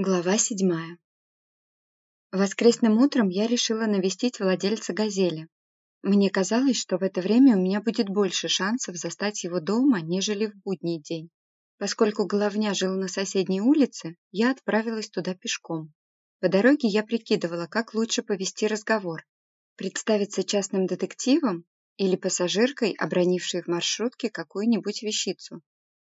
Глава седьмая. Воскресным утром я решила навестить владельца «Газели». Мне казалось, что в это время у меня будет больше шансов застать его дома, нежели в будний день. Поскольку Головня жил на соседней улице, я отправилась туда пешком. По дороге я прикидывала, как лучше повести разговор. Представиться частным детективом или пассажиркой, обронившей в маршрутке какую-нибудь вещицу.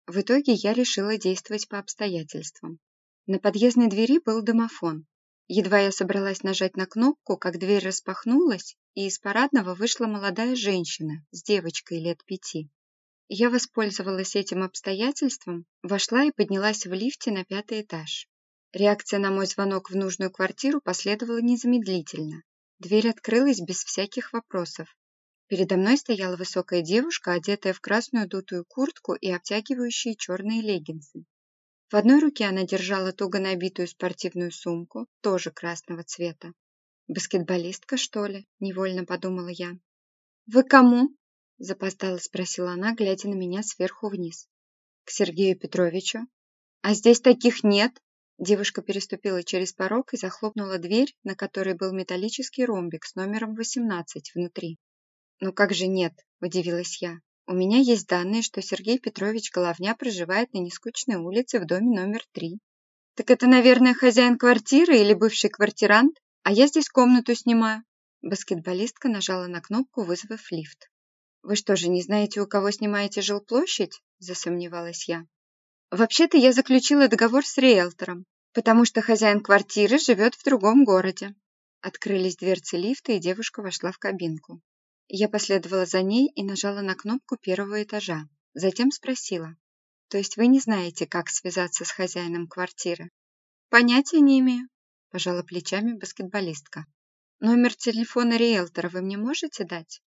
В итоге я решила действовать по обстоятельствам. На подъездной двери был домофон. Едва я собралась нажать на кнопку, как дверь распахнулась, и из парадного вышла молодая женщина с девочкой лет пяти. Я воспользовалась этим обстоятельством, вошла и поднялась в лифте на пятый этаж. Реакция на мой звонок в нужную квартиру последовала незамедлительно. Дверь открылась без всяких вопросов. Передо мной стояла высокая девушка, одетая в красную дутую куртку и обтягивающие черные леггинсы. В одной руке она держала туго набитую спортивную сумку, тоже красного цвета. «Баскетболистка, что ли?» – невольно подумала я. «Вы кому?» – запоздало спросила она, глядя на меня сверху вниз. «К Сергею Петровичу». «А здесь таких нет?» Девушка переступила через порог и захлопнула дверь, на которой был металлический ромбик с номером 18 внутри. «Ну как же нет?» – удивилась я. У меня есть данные, что Сергей Петрович Головня проживает на нескучной улице в доме номер три. Так это, наверное, хозяин квартиры или бывший квартирант, а я здесь комнату снимаю. Баскетболистка нажала на кнопку, вызвав лифт. «Вы что же, не знаете, у кого снимаете жилплощадь?» – засомневалась я. «Вообще-то я заключила договор с риэлтором, потому что хозяин квартиры живет в другом городе». Открылись дверцы лифта, и девушка вошла в кабинку. Я последовала за ней и нажала на кнопку первого этажа. Затем спросила. «То есть вы не знаете, как связаться с хозяином квартиры?» «Понятия не имею», – пожала плечами баскетболистка. «Номер телефона риэлтора вы мне можете дать?»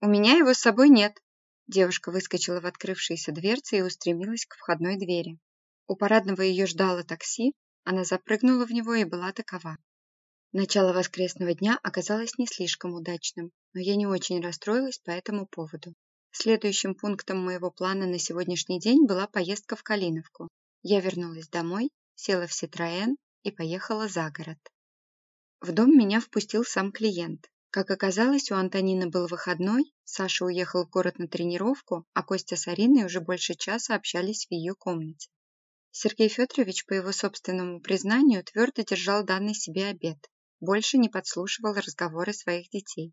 «У меня его с собой нет». Девушка выскочила в открывшиеся дверцы и устремилась к входной двери. У парадного ее ждало такси, она запрыгнула в него и была такова. Начало воскресного дня оказалось не слишком удачным, но я не очень расстроилась по этому поводу. Следующим пунктом моего плана на сегодняшний день была поездка в Калиновку. Я вернулась домой, села в Ситроэн и поехала за город. В дом меня впустил сам клиент. Как оказалось, у Антонины был выходной, Саша уехал в город на тренировку, а Костя с Ариной уже больше часа общались в ее комнате. Сергей Федорович, по его собственному признанию, твердо держал данный себе обед больше не подслушивал разговоры своих детей.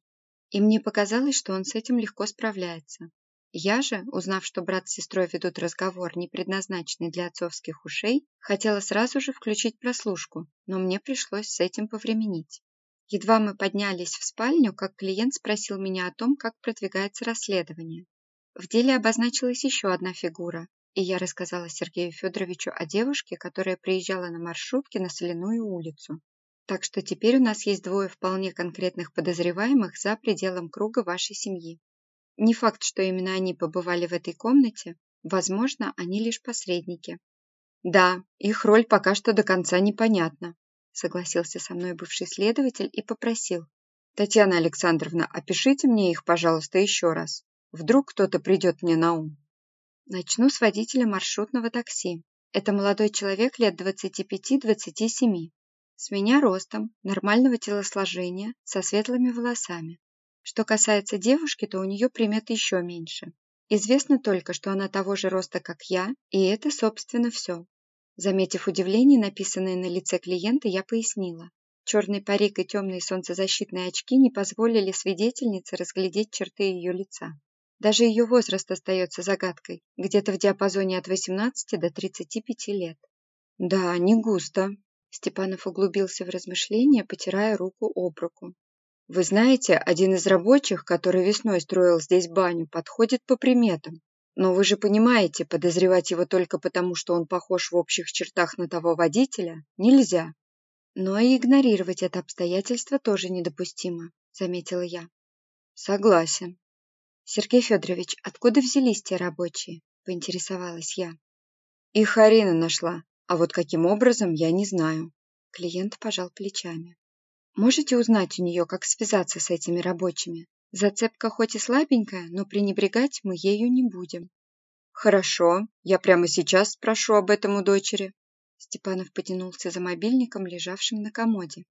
И мне показалось, что он с этим легко справляется. Я же, узнав, что брат с сестрой ведут разговор, не предназначенный для отцовских ушей, хотела сразу же включить прослушку, но мне пришлось с этим повременить. Едва мы поднялись в спальню, как клиент спросил меня о том, как продвигается расследование. В деле обозначилась еще одна фигура, и я рассказала Сергею Федоровичу о девушке, которая приезжала на маршрутке на Соляную улицу. Так что теперь у нас есть двое вполне конкретных подозреваемых за пределом круга вашей семьи. Не факт, что именно они побывали в этой комнате, возможно, они лишь посредники. Да, их роль пока что до конца непонятна, согласился со мной бывший следователь и попросил. Татьяна Александровна, опишите мне их, пожалуйста, еще раз. Вдруг кто-то придет мне на ум. Начну с водителя маршрутного такси. Это молодой человек лет 25-27. С меня ростом, нормального телосложения, со светлыми волосами. Что касается девушки, то у нее примет еще меньше. Известно только, что она того же роста, как я, и это, собственно, все. Заметив удивление, написанное на лице клиента, я пояснила. Черный парик и темные солнцезащитные очки не позволили свидетельнице разглядеть черты ее лица. Даже ее возраст остается загадкой, где-то в диапазоне от 18 до 35 лет. «Да, не густо», Степанов углубился в размышления, потирая руку об руку. «Вы знаете, один из рабочих, который весной строил здесь баню, подходит по приметам. Но вы же понимаете, подозревать его только потому, что он похож в общих чертах на того водителя, нельзя. Но и игнорировать это обстоятельство тоже недопустимо, заметила я. Согласен. Сергей Федорович, откуда взялись те рабочие? Поинтересовалась я. Их Арина нашла. А вот каким образом, я не знаю. Клиент пожал плечами. Можете узнать у нее, как связаться с этими рабочими? Зацепка хоть и слабенькая, но пренебрегать мы ею не будем. Хорошо, я прямо сейчас спрошу об этом у дочери. Степанов потянулся за мобильником, лежавшим на комоде.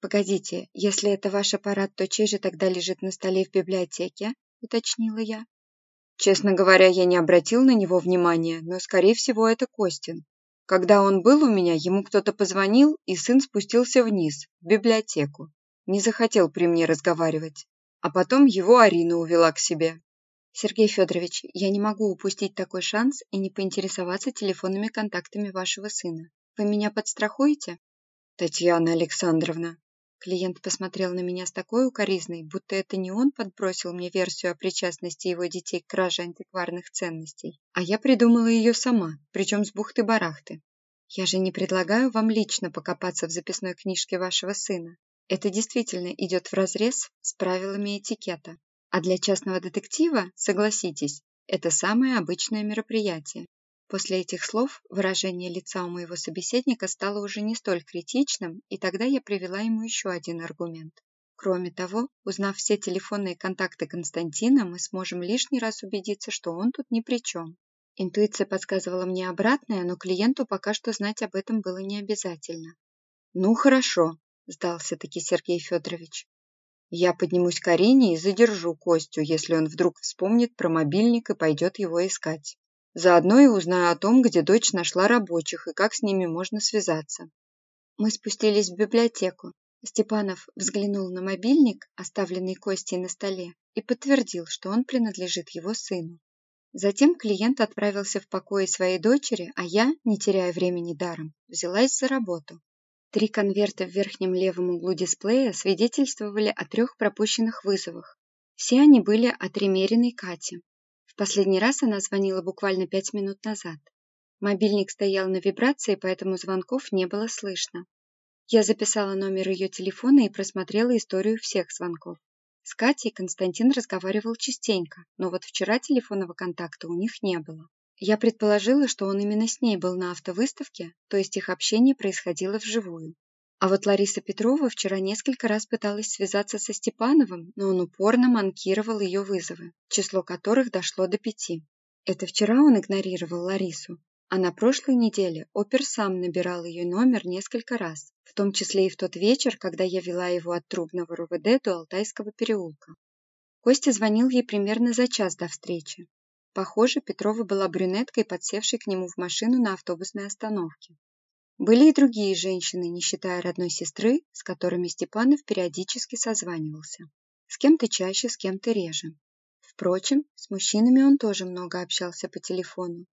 «Погодите, если это ваш аппарат, то чей же тогда лежит на столе в библиотеке?» – уточнила я. Честно говоря, я не обратил на него внимания, но, скорее всего, это Костин. Когда он был у меня, ему кто-то позвонил, и сын спустился вниз, в библиотеку. Не захотел при мне разговаривать. А потом его Арина увела к себе. Сергей Федорович, я не могу упустить такой шанс и не поинтересоваться телефонными контактами вашего сына. Вы меня подстрахуете? Татьяна Александровна, Клиент посмотрел на меня с такой укоризной, будто это не он подбросил мне версию о причастности его детей к краже антикварных ценностей, а я придумала ее сама, причем с бухты-барахты. Я же не предлагаю вам лично покопаться в записной книжке вашего сына. Это действительно идет вразрез с правилами этикета. А для частного детектива, согласитесь, это самое обычное мероприятие. После этих слов выражение лица у моего собеседника стало уже не столь критичным, и тогда я привела ему еще один аргумент. Кроме того, узнав все телефонные контакты Константина, мы сможем лишний раз убедиться, что он тут ни при чем. Интуиция подсказывала мне обратное, но клиенту пока что знать об этом было не обязательно. «Ну, хорошо», – сдался-таки Сергей Федорович. «Я поднимусь к Арине и задержу Костю, если он вдруг вспомнит про мобильник и пойдет его искать». Заодно и узнаю о том, где дочь нашла рабочих и как с ними можно связаться. Мы спустились в библиотеку. Степанов взглянул на мобильник, оставленный Костей на столе, и подтвердил, что он принадлежит его сыну. Затем клиент отправился в покои своей дочери, а я, не теряя времени даром, взялась за работу. Три конверта в верхнем левом углу дисплея свидетельствовали о трех пропущенных вызовах. Все они были от Ремериной Кати. Последний раз она звонила буквально пять минут назад. Мобильник стоял на вибрации, поэтому звонков не было слышно. Я записала номер ее телефона и просмотрела историю всех звонков. С Катей Константин разговаривал частенько, но вот вчера телефонного контакта у них не было. Я предположила, что он именно с ней был на автовыставке, то есть их общение происходило вживую. А вот Лариса Петрова вчера несколько раз пыталась связаться со Степановым, но он упорно манкировал ее вызовы, число которых дошло до пяти. Это вчера он игнорировал Ларису, а на прошлой неделе опер сам набирал ее номер несколько раз, в том числе и в тот вечер, когда я вела его от Трубного РУВД до Алтайского переулка. Костя звонил ей примерно за час до встречи. Похоже, Петрова была брюнеткой, подсевшей к нему в машину на автобусной остановке. Были и другие женщины, не считая родной сестры, с которыми Степанов периодически созванивался. С кем-то чаще, с кем-то реже. Впрочем, с мужчинами он тоже много общался по телефону.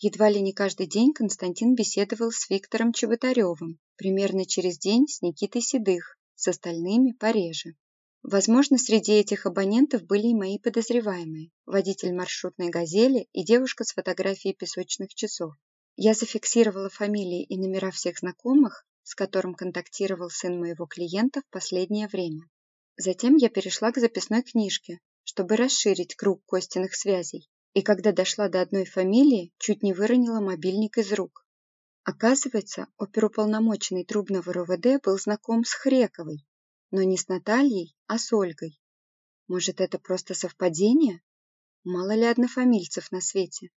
Едва ли не каждый день Константин беседовал с Виктором Чеботаревым, примерно через день с Никитой Седых, с остальными пореже. Возможно, среди этих абонентов были и мои подозреваемые, водитель маршрутной «Газели» и девушка с фотографией песочных часов. Я зафиксировала фамилии и номера всех знакомых, с которым контактировал сын моего клиента в последнее время. Затем я перешла к записной книжке, чтобы расширить круг Костиных связей, и когда дошла до одной фамилии, чуть не выронила мобильник из рук. Оказывается, оперуполномоченный Трубного РОВД был знаком с Хрековой, но не с Натальей, а с Ольгой. Может, это просто совпадение? Мало ли однофамильцев на свете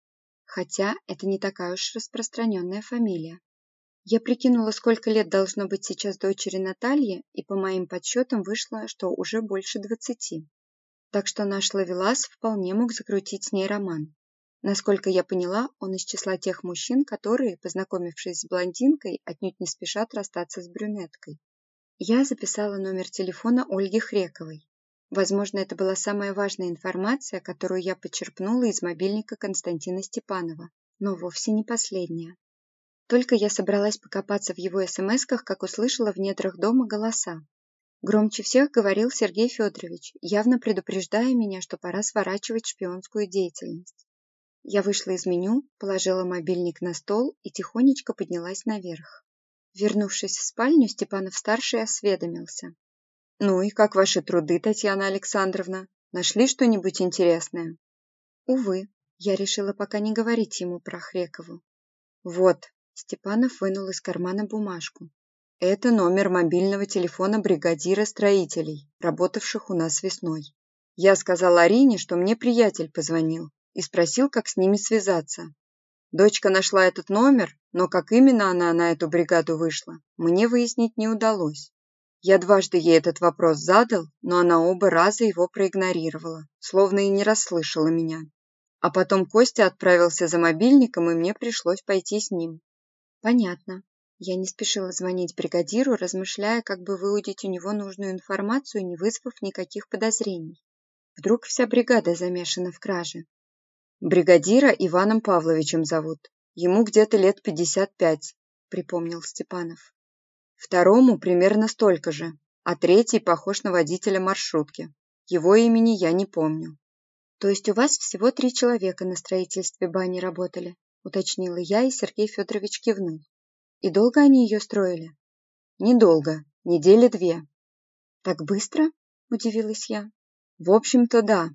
хотя это не такая уж распространенная фамилия. Я прикинула, сколько лет должно быть сейчас дочери Натальи, и по моим подсчетам вышло, что уже больше двадцати. Так что наш Лавелас вполне мог закрутить с ней роман. Насколько я поняла, он из числа тех мужчин, которые, познакомившись с блондинкой, отнюдь не спешат расстаться с брюнеткой. Я записала номер телефона Ольги Хрековой. Возможно, это была самая важная информация, которую я почерпнула из мобильника Константина Степанова, но вовсе не последняя. Только я собралась покопаться в его смсках, как услышала в недрах дома голоса. Громче всех говорил Сергей Федорович, явно предупреждая меня, что пора сворачивать шпионскую деятельность. Я вышла из меню, положила мобильник на стол и тихонечко поднялась наверх. Вернувшись в спальню, Степанов-старший осведомился. «Ну и как ваши труды, Татьяна Александровна? Нашли что-нибудь интересное?» «Увы, я решила пока не говорить ему про Хрекову». «Вот», – Степанов вынул из кармана бумажку. «Это номер мобильного телефона бригадира строителей, работавших у нас весной. Я сказал Арине, что мне приятель позвонил и спросил, как с ними связаться. Дочка нашла этот номер, но как именно она на эту бригаду вышла, мне выяснить не удалось. Я дважды ей этот вопрос задал, но она оба раза его проигнорировала, словно и не расслышала меня. А потом Костя отправился за мобильником, и мне пришлось пойти с ним. Понятно. Я не спешила звонить бригадиру, размышляя, как бы выудить у него нужную информацию, не вызвав никаких подозрений. Вдруг вся бригада замешана в краже. Бригадира Иваном Павловичем зовут. Ему где-то лет пятьдесят пять, припомнил Степанов. Второму примерно столько же, а третий похож на водителя маршрутки. Его имени я не помню. То есть у вас всего три человека на строительстве бани работали, уточнила я, и Сергей Федорович кивнул. И долго они ее строили? Недолго, недели две. Так быстро? Удивилась я. В общем-то, да.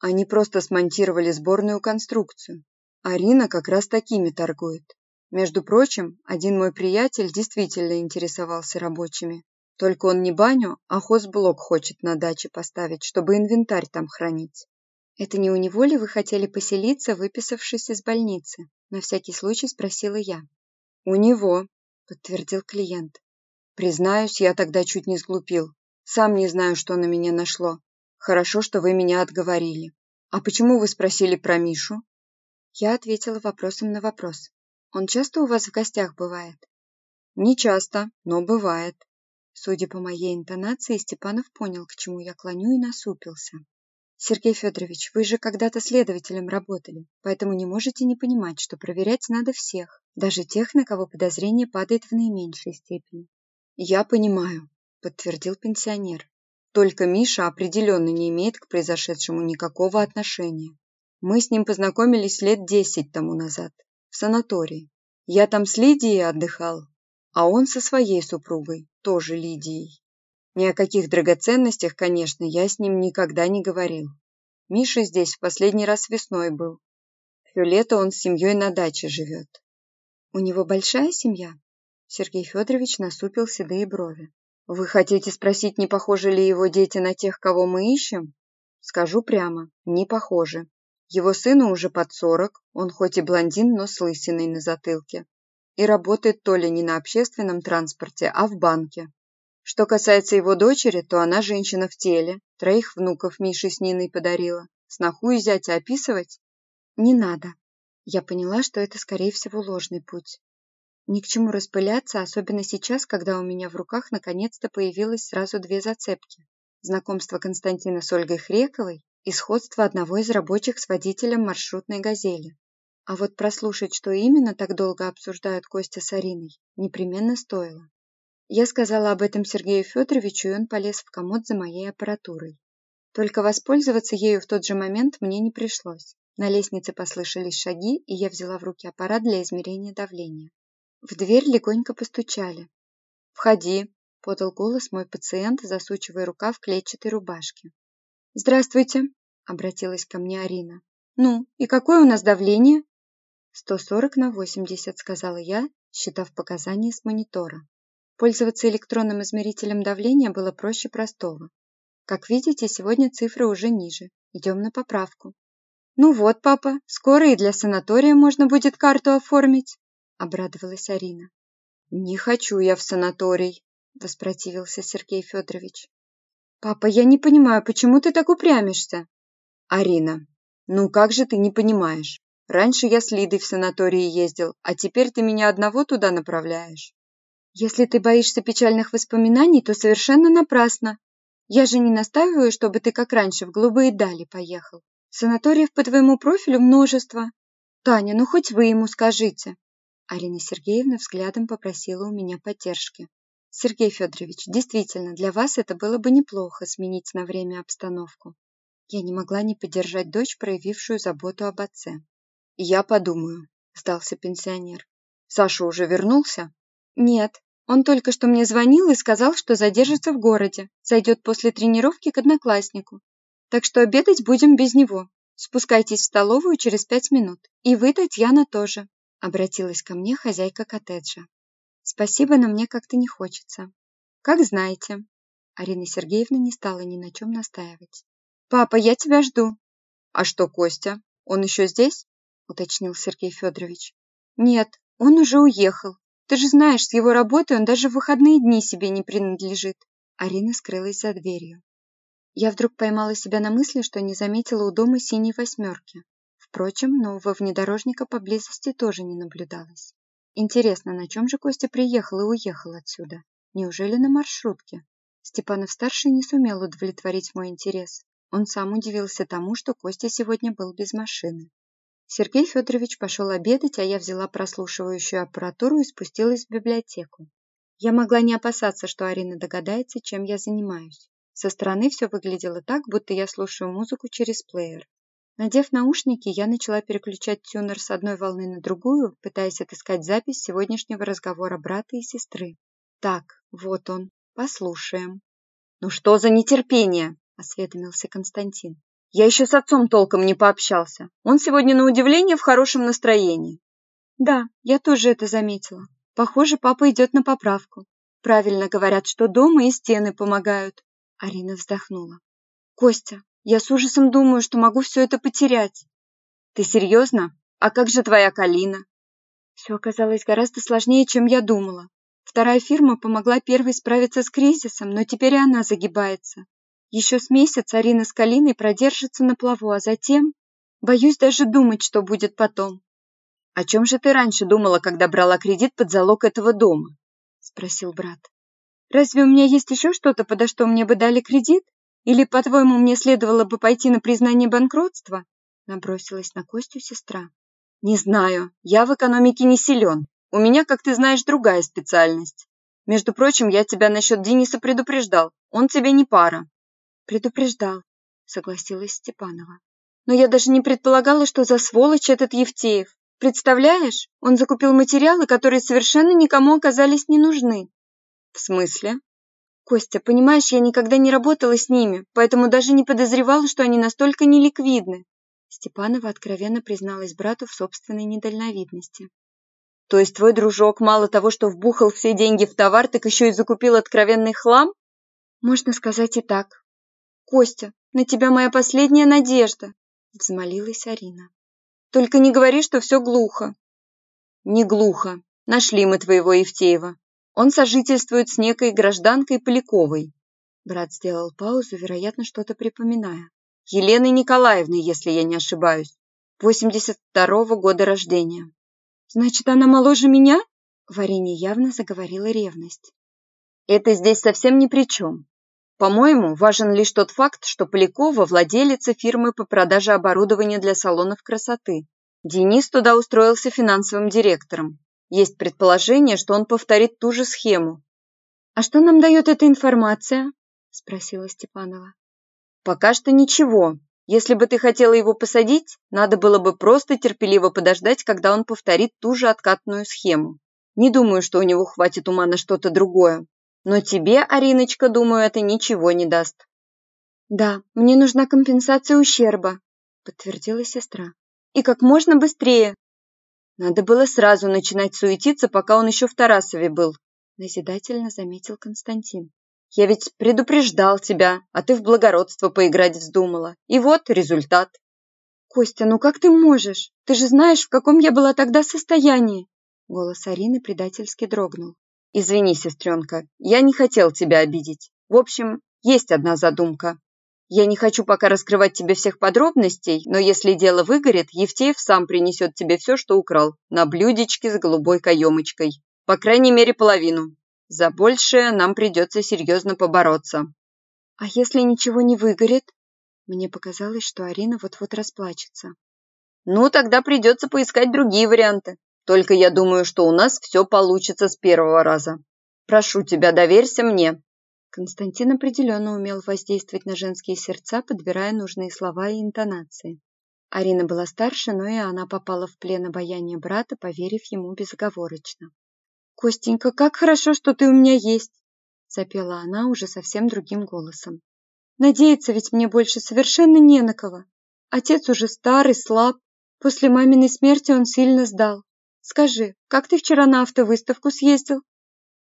Они просто смонтировали сборную конструкцию. Арина как раз такими торгует. Между прочим, один мой приятель действительно интересовался рабочими. Только он не баню, а хозблок хочет на даче поставить, чтобы инвентарь там хранить. Это не у него ли вы хотели поселиться, выписавшись из больницы? На всякий случай спросила я. «У него», — подтвердил клиент. «Признаюсь, я тогда чуть не сглупил. Сам не знаю, что на меня нашло. Хорошо, что вы меня отговорили. А почему вы спросили про Мишу?» Я ответила вопросом на вопрос. «Он часто у вас в гостях бывает?» «Не часто, но бывает». Судя по моей интонации, Степанов понял, к чему я клоню, и насупился. Сергей Федорович, вы же когда-то следователем работали, поэтому не можете не понимать, что проверять надо всех, даже тех, на кого подозрение падает в наименьшей степени. Я понимаю, подтвердил пенсионер. Только Миша определенно не имеет к произошедшему никакого отношения. Мы с ним познакомились лет десять тому назад, в санатории. Я там с Лидией отдыхал, а он со своей супругой, тоже Лидией. Ни о каких драгоценностях, конечно, я с ним никогда не говорил. Миша здесь в последний раз весной был. Все лето он с семьей на даче живет. У него большая семья? Сергей Федорович насупил седые брови. Вы хотите спросить, не похожи ли его дети на тех, кого мы ищем? Скажу прямо, не похожи. Его сыну уже под сорок, он хоть и блондин, но с лысиной на затылке. И работает то ли не на общественном транспорте, а в банке. Что касается его дочери, то она женщина в теле, троих внуков Миши с Ниной подарила. Сноху и зятя описывать? Не надо. Я поняла, что это, скорее всего, ложный путь. Ни к чему распыляться, особенно сейчас, когда у меня в руках наконец-то появилось сразу две зацепки. Знакомство Константина с Ольгой Хрековой и сходство одного из рабочих с водителем маршрутной «Газели». А вот прослушать, что именно так долго обсуждают Костя с Ариной, непременно стоило. Я сказала об этом Сергею Федоровичу, и он полез в комод за моей аппаратурой. Только воспользоваться ею в тот же момент мне не пришлось. На лестнице послышались шаги, и я взяла в руки аппарат для измерения давления. В дверь легонько постучали. «Входи», — подал голос мой пациент, засучивая рука в клетчатой рубашке. «Здравствуйте», — обратилась ко мне Арина. «Ну, и какое у нас давление?» «140 на 80», — сказала я, считав показания с монитора. Пользоваться электронным измерителем давления было проще простого. Как видите, сегодня цифры уже ниже. Идем на поправку. «Ну вот, папа, скоро и для санатория можно будет карту оформить», — обрадовалась Арина. «Не хочу я в санаторий», — воспротивился Сергей Федорович. «Папа, я не понимаю, почему ты так упрямишься?» «Арина, ну как же ты не понимаешь? Раньше я с Лидой в санатории ездил, а теперь ты меня одного туда направляешь». Если ты боишься печальных воспоминаний, то совершенно напрасно. Я же не настаиваю, чтобы ты как раньше в голубые дали поехал. Санаториев по твоему профилю множество. Таня, ну хоть вы ему скажите. Арина Сергеевна взглядом попросила у меня поддержки. Сергей Федорович, действительно, для вас это было бы неплохо сменить на время обстановку. Я не могла не поддержать дочь, проявившую заботу об отце. «Я подумаю», – сдался пенсионер. «Саша уже вернулся?» «Нет, он только что мне звонил и сказал, что задержится в городе, зайдет после тренировки к однокласснику. Так что обедать будем без него. Спускайтесь в столовую через пять минут. И вы, Татьяна, тоже», — обратилась ко мне хозяйка коттеджа. «Спасибо, но мне как-то не хочется». «Как знаете». Арина Сергеевна не стала ни на чем настаивать. «Папа, я тебя жду». «А что, Костя? Он еще здесь?» — уточнил Сергей Федорович. Нет, он уже уехал. Ты же знаешь, с его работы он даже в выходные дни себе не принадлежит. Арина скрылась за дверью. Я вдруг поймала себя на мысли, что не заметила у дома синей восьмерки. Впрочем, нового внедорожника поблизости тоже не наблюдалось. Интересно, на чем же Костя приехал и уехал отсюда? Неужели на маршрутке? Степанов-старший не сумел удовлетворить мой интерес. Он сам удивился тому, что Костя сегодня был без машины. Сергей Федорович пошел обедать, а я взяла прослушивающую аппаратуру и спустилась в библиотеку. Я могла не опасаться, что Арина догадается, чем я занимаюсь. Со стороны все выглядело так, будто я слушаю музыку через плеер. Надев наушники, я начала переключать тюнер с одной волны на другую, пытаясь отыскать запись сегодняшнего разговора брата и сестры. Так, вот он. Послушаем. «Ну что за нетерпение?» Осведомился Константин. Я еще с отцом толком не пообщался. Он сегодня на удивление в хорошем настроении. Да, я тоже это заметила. Похоже, папа идет на поправку. Правильно говорят, что дома и стены помогают. Арина вздохнула. Костя, я с ужасом думаю, что могу все это потерять. Ты серьезно? А как же твоя Калина? Все оказалось гораздо сложнее, чем я думала. Вторая фирма помогла первой справиться с кризисом, но теперь и она загибается. Еще с месяц Арина с Калиной продержатся на плаву, а затем... Боюсь даже думать, что будет потом. «О чем же ты раньше думала, когда брала кредит под залог этого дома?» — спросил брат. «Разве у меня есть еще что-то, подо что мне бы дали кредит? Или, по-твоему, мне следовало бы пойти на признание банкротства?» Набросилась на Костю сестра. «Не знаю. Я в экономике не силен. У меня, как ты знаешь, другая специальность. Между прочим, я тебя насчет Дениса предупреждал. Он тебе не пара. Предупреждал, согласилась Степанова. Но я даже не предполагала, что за сволочь этот Евтеев. Представляешь, он закупил материалы, которые совершенно никому оказались не нужны. В смысле? Костя, понимаешь, я никогда не работала с ними, поэтому даже не подозревала, что они настолько неликвидны. Степанова откровенно призналась брату в собственной недальновидности. То есть твой дружок мало того, что вбухал все деньги в товар, так еще и закупил откровенный хлам? Можно сказать и так. «Костя, на тебя моя последняя надежда!» – взмолилась Арина. «Только не говори, что все глухо!» «Не глухо. Нашли мы твоего Евтеева. Он сожительствует с некой гражданкой Поляковой». Брат сделал паузу, вероятно, что-то припоминая. «Еленой Николаевной, если я не ошибаюсь. 82-го года рождения». «Значит, она моложе меня?» В явно заговорила ревность. «Это здесь совсем ни при чем. По-моему, важен лишь тот факт, что Полякова – владелица фирмы по продаже оборудования для салонов красоты. Денис туда устроился финансовым директором. Есть предположение, что он повторит ту же схему. «А что нам дает эта информация?» – спросила Степанова. «Пока что ничего. Если бы ты хотела его посадить, надо было бы просто терпеливо подождать, когда он повторит ту же откатную схему. Не думаю, что у него хватит ума на что-то другое. Но тебе, Ариночка, думаю, это ничего не даст. Да, мне нужна компенсация ущерба, подтвердила сестра. И как можно быстрее. Надо было сразу начинать суетиться, пока он еще в Тарасове был, назидательно заметил Константин. Я ведь предупреждал тебя, а ты в благородство поиграть вздумала. И вот результат. Костя, ну как ты можешь? Ты же знаешь, в каком я была тогда состоянии. Голос Арины предательски дрогнул. Извини, сестренка, я не хотел тебя обидеть. В общем, есть одна задумка. Я не хочу пока раскрывать тебе всех подробностей, но если дело выгорит, Евтеев сам принесет тебе все, что украл, на блюдечке с голубой каемочкой. По крайней мере, половину. За большее нам придется серьезно побороться. А если ничего не выгорит? Мне показалось, что Арина вот-вот расплачется. Ну, тогда придется поискать другие варианты. Только я думаю, что у нас все получится с первого раза. Прошу тебя, доверься мне». Константин определенно умел воздействовать на женские сердца, подбирая нужные слова и интонации. Арина была старше, но и она попала в плен обаяния брата, поверив ему безоговорочно. «Костенька, как хорошо, что ты у меня есть!» запела она уже совсем другим голосом. «Надеяться ведь мне больше совершенно не на кого. Отец уже старый, слаб. После маминой смерти он сильно сдал. Скажи, как ты вчера на автовыставку съездил?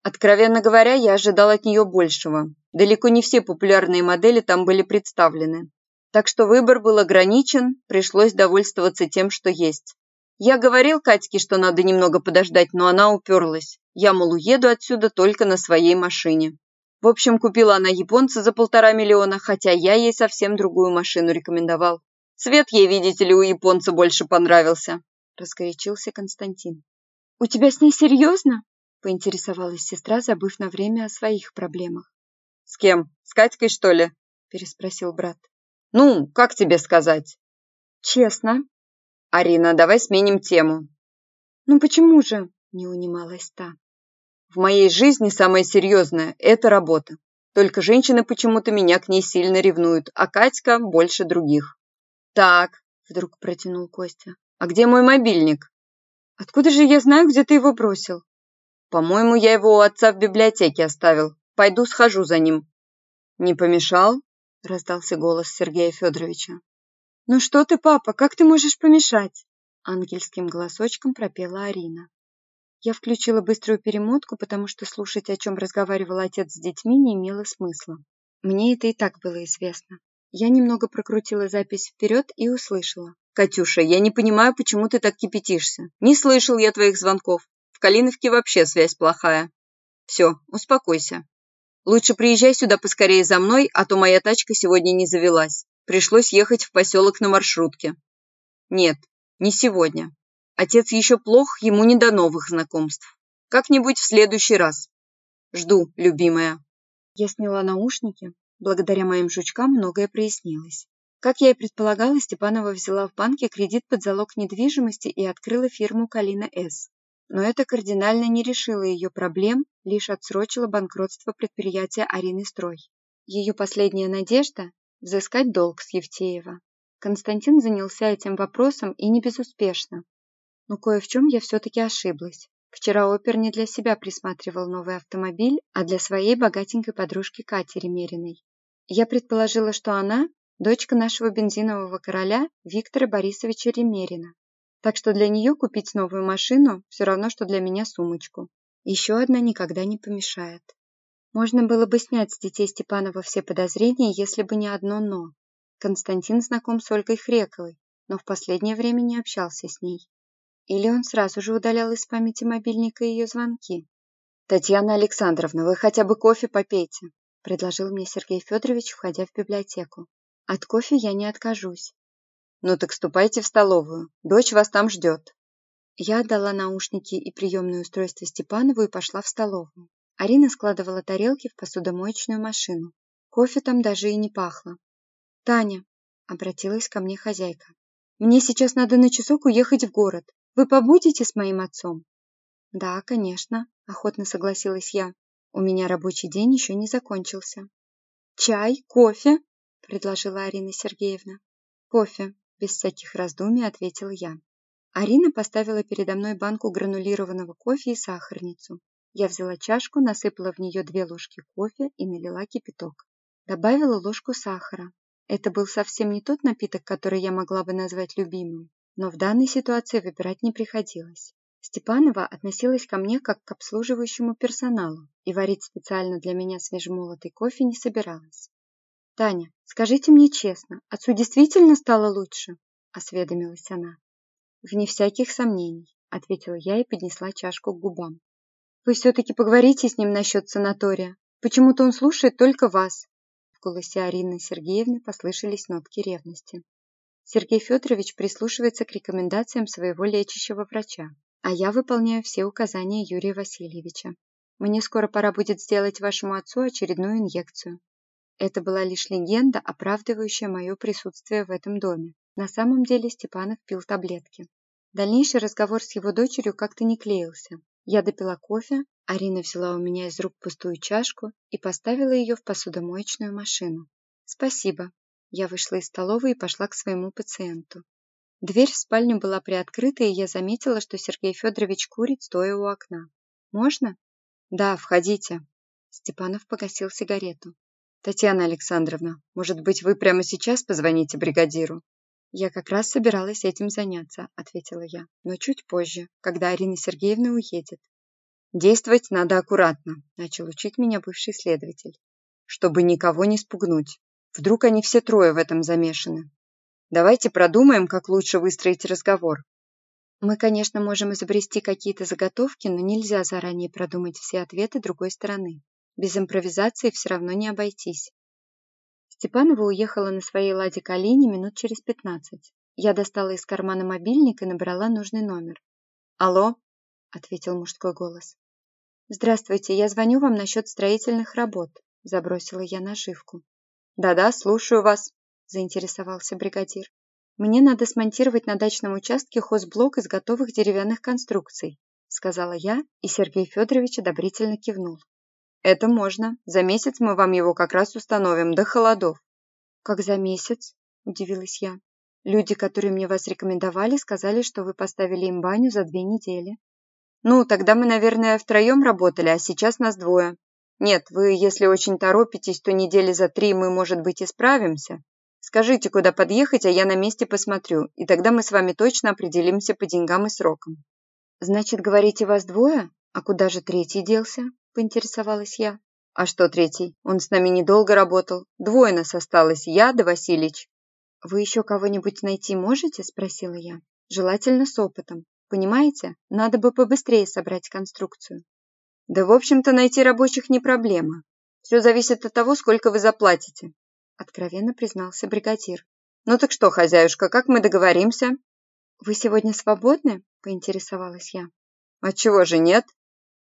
Откровенно говоря, я ожидал от нее большего. Далеко не все популярные модели там были представлены. Так что выбор был ограничен, пришлось довольствоваться тем, что есть. Я говорил Катьке, что надо немного подождать, но она уперлась. Я, мол, уеду отсюда только на своей машине. В общем, купила она японца за полтора миллиона, хотя я ей совсем другую машину рекомендовал. Цвет ей, видите ли, у японца больше понравился. Разгорячился Константин. «У тебя с ней серьезно?» поинтересовалась сестра, забыв на время о своих проблемах. «С кем? С Катькой, что ли?» переспросил брат. «Ну, как тебе сказать?» «Честно». «Арина, давай сменим тему». «Ну почему же?» не унималась та. В моей жизни самое серьезное – это работа. Только женщины почему-то меня к ней сильно ревнуют, а Катька больше других. Так, вдруг протянул Костя. А где мой мобильник? Откуда же я знаю, где ты его бросил? По-моему, я его у отца в библиотеке оставил. Пойду схожу за ним. Не помешал? Раздался голос Сергея Федоровича. Ну что ты, папа, как ты можешь помешать? Ангельским голосочком пропела Арина. Я включила быструю перемотку, потому что слушать, о чем разговаривал отец с детьми, не имело смысла. Мне это и так было известно. Я немного прокрутила запись вперед и услышала. «Катюша, я не понимаю, почему ты так кипятишься. Не слышал я твоих звонков. В Калиновке вообще связь плохая. Все, успокойся. Лучше приезжай сюда поскорее за мной, а то моя тачка сегодня не завелась. Пришлось ехать в поселок на маршрутке. Нет, не сегодня. Отец еще плох, ему не до новых знакомств. Как-нибудь в следующий раз. Жду, любимая. Я сняла наушники. Благодаря моим жучкам многое прояснилось. Как я и предполагала, Степанова взяла в банке кредит под залог недвижимости и открыла фирму «Калина С». Но это кардинально не решило ее проблем, лишь отсрочило банкротство предприятия «Арины Строй». Ее последняя надежда – взыскать долг с Евтеева. Константин занялся этим вопросом и не безуспешно. Но кое в чем я все-таки ошиблась. Вчера опер не для себя присматривал новый автомобиль, а для своей богатенькой подружки Кати Ремериной. Я предположила, что она – дочка нашего бензинового короля Виктора Борисовича Ремерина. Так что для нее купить новую машину – все равно, что для меня сумочку. Еще одна никогда не помешает. Можно было бы снять с детей Степанова все подозрения, если бы не одно «но». Константин знаком с Ольгой Хрековой, но в последнее время не общался с ней. Или он сразу же удалял из памяти мобильника ее звонки? «Татьяна Александровна, вы хотя бы кофе попейте», предложил мне Сергей Федорович, входя в библиотеку. «От кофе я не откажусь». «Ну так ступайте в столовую. Дочь вас там ждет». Я отдала наушники и приемное устройство Степанову и пошла в столовую. Арина складывала тарелки в посудомоечную машину. Кофе там даже и не пахло. «Таня», — обратилась ко мне хозяйка, — «мне сейчас надо на часок уехать в город. Вы побудете с моим отцом?» «Да, конечно», – охотно согласилась я. «У меня рабочий день еще не закончился». «Чай? Кофе?» – предложила Арина Сергеевна. «Кофе», – без всяких раздумий ответила я. Арина поставила передо мной банку гранулированного кофе и сахарницу. Я взяла чашку, насыпала в нее две ложки кофе и налила кипяток. Добавила ложку сахара. Это был совсем не тот напиток, который я могла бы назвать любимым. Но в данной ситуации выбирать не приходилось. Степанова относилась ко мне как к обслуживающему персоналу и варить специально для меня свежемолотый кофе не собиралась. «Таня, скажите мне честно, отцу действительно стало лучше?» – осведомилась она. «Вне всяких сомнений», – ответила я и поднесла чашку к губам. «Вы все-таки поговорите с ним насчет санатория. Почему-то он слушает только вас». В голосе Арины Сергеевны послышались нотки ревности. Сергей Федорович прислушивается к рекомендациям своего лечащего врача, а я выполняю все указания Юрия Васильевича. Мне скоро пора будет сделать вашему отцу очередную инъекцию. Это была лишь легенда, оправдывающая мое присутствие в этом доме. На самом деле Степанов пил таблетки. Дальнейший разговор с его дочерью как-то не клеился. Я допила кофе, Арина взяла у меня из рук пустую чашку и поставила ее в посудомоечную машину. «Спасибо», я вышла из столовой и пошла к своему пациенту. Дверь в спальню была приоткрыта, и я заметила, что Сергей Федорович курит, стоя у окна. «Можно?» «Да, входите». Степанов погасил сигарету. «Татьяна Александровна, может быть, вы прямо сейчас позвоните бригадиру?» «Я как раз собиралась этим заняться», — ответила я, «но чуть позже, когда Арина Сергеевна уедет». «Действовать надо аккуратно», — начал учить меня бывший следователь, «чтобы никого не спугнуть. Вдруг они все трое в этом замешаны. Давайте продумаем, как лучше выстроить разговор. Мы, конечно, можем изобрести какие-то заготовки, но нельзя заранее продумать все ответы другой стороны. Без импровизации все равно не обойтись. Степанова уехала на своей ладе Калине минут через пятнадцать. Я достала из кармана мобильник и набрала нужный номер. «Алло?» – ответил мужской голос. «Здравствуйте, я звоню вам насчет строительных работ», – забросила я наживку. «Да-да, слушаю вас», – заинтересовался бригадир. «Мне надо смонтировать на дачном участке хозблок из готовых деревянных конструкций», – сказала я, и Сергей Федорович одобрительно кивнул. «Это можно. За месяц мы вам его как раз установим, до холодов». «Как за месяц?» – удивилась я. «Люди, которые мне вас рекомендовали, сказали, что вы поставили им баню за две недели». «Ну, тогда мы, наверное, втроем работали, а сейчас нас двое. Нет, вы, если очень торопитесь, то недели за три мы, может быть, и справимся. Скажите, куда подъехать, а я на месте посмотрю, и тогда мы с вами точно определимся по деньгам и срокам». «Значит, говорите, вас двое? А куда же третий делся?» – поинтересовалась я. «А что третий? Он с нами недолго работал. Двое нас осталось, я да Василич». «Вы еще кого-нибудь найти можете?» – спросила я. «Желательно с опытом. Понимаете, надо бы побыстрее собрать конструкцию». «Да, в общем-то, найти рабочих не проблема. Все зависит от того, сколько вы заплатите», – откровенно признался бригадир. «Ну так что, хозяюшка, как мы договоримся?» «Вы сегодня свободны?» – поинтересовалась я. «Отчего же нет?»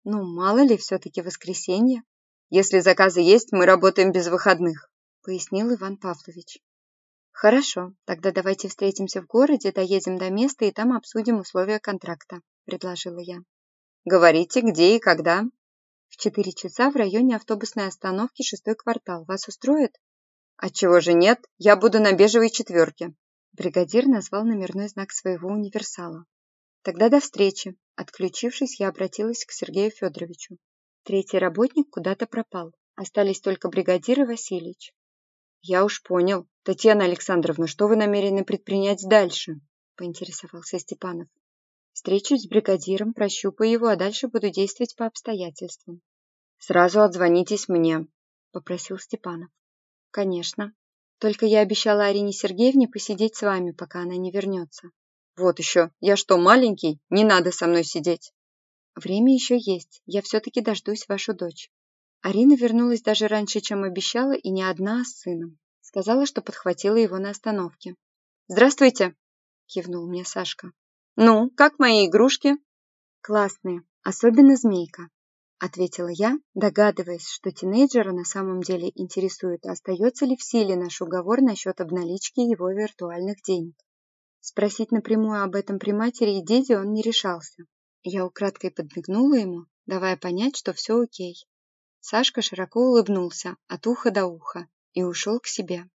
Ну, мало ли, все-таки воскресенье. Если заказы есть, мы работаем без выходных, пояснил Иван Павлович. Хорошо, тогда давайте встретимся в городе, доедем до места и там обсудим условия контракта, предложила я. Говорите, где и когда? В четыре часа в районе автобусной остановки шестой квартал. Вас устроит? Отчего же нет? Я буду на бежевой четверке. Бригадир назвал номерной знак своего универсала. Тогда до встречи. Отключившись, я обратилась к Сергею Федоровичу. Третий работник куда-то пропал. Остались только бригадир и Васильевич. Я уж понял. Татьяна Александровна, что вы намерены предпринять дальше? Поинтересовался Степанов. Встречусь с бригадиром, прощупаю его, а дальше буду действовать по обстоятельствам. Сразу отзвонитесь мне, попросил Степанов. Конечно. Только я обещала Арине Сергеевне посидеть с вами, пока она не вернется. Вот еще, я что, маленький? Не надо со мной сидеть. Время еще есть, я все-таки дождусь вашу дочь. Арина вернулась даже раньше, чем обещала, и не одна, а с сыном. Сказала, что подхватила его на остановке. «Здравствуйте!» – кивнул мне Сашка. «Ну, как мои игрушки?» «Классные, особенно змейка», – ответила я, догадываясь, что тинейджера на самом деле интересует, остается ли в силе наш уговор насчет обналички его виртуальных денег. Спросить напрямую об этом при матери и деде он не решался. Я украдкой подмигнула ему, давая понять, что все окей. Сашка широко улыбнулся от уха до уха и ушел к себе.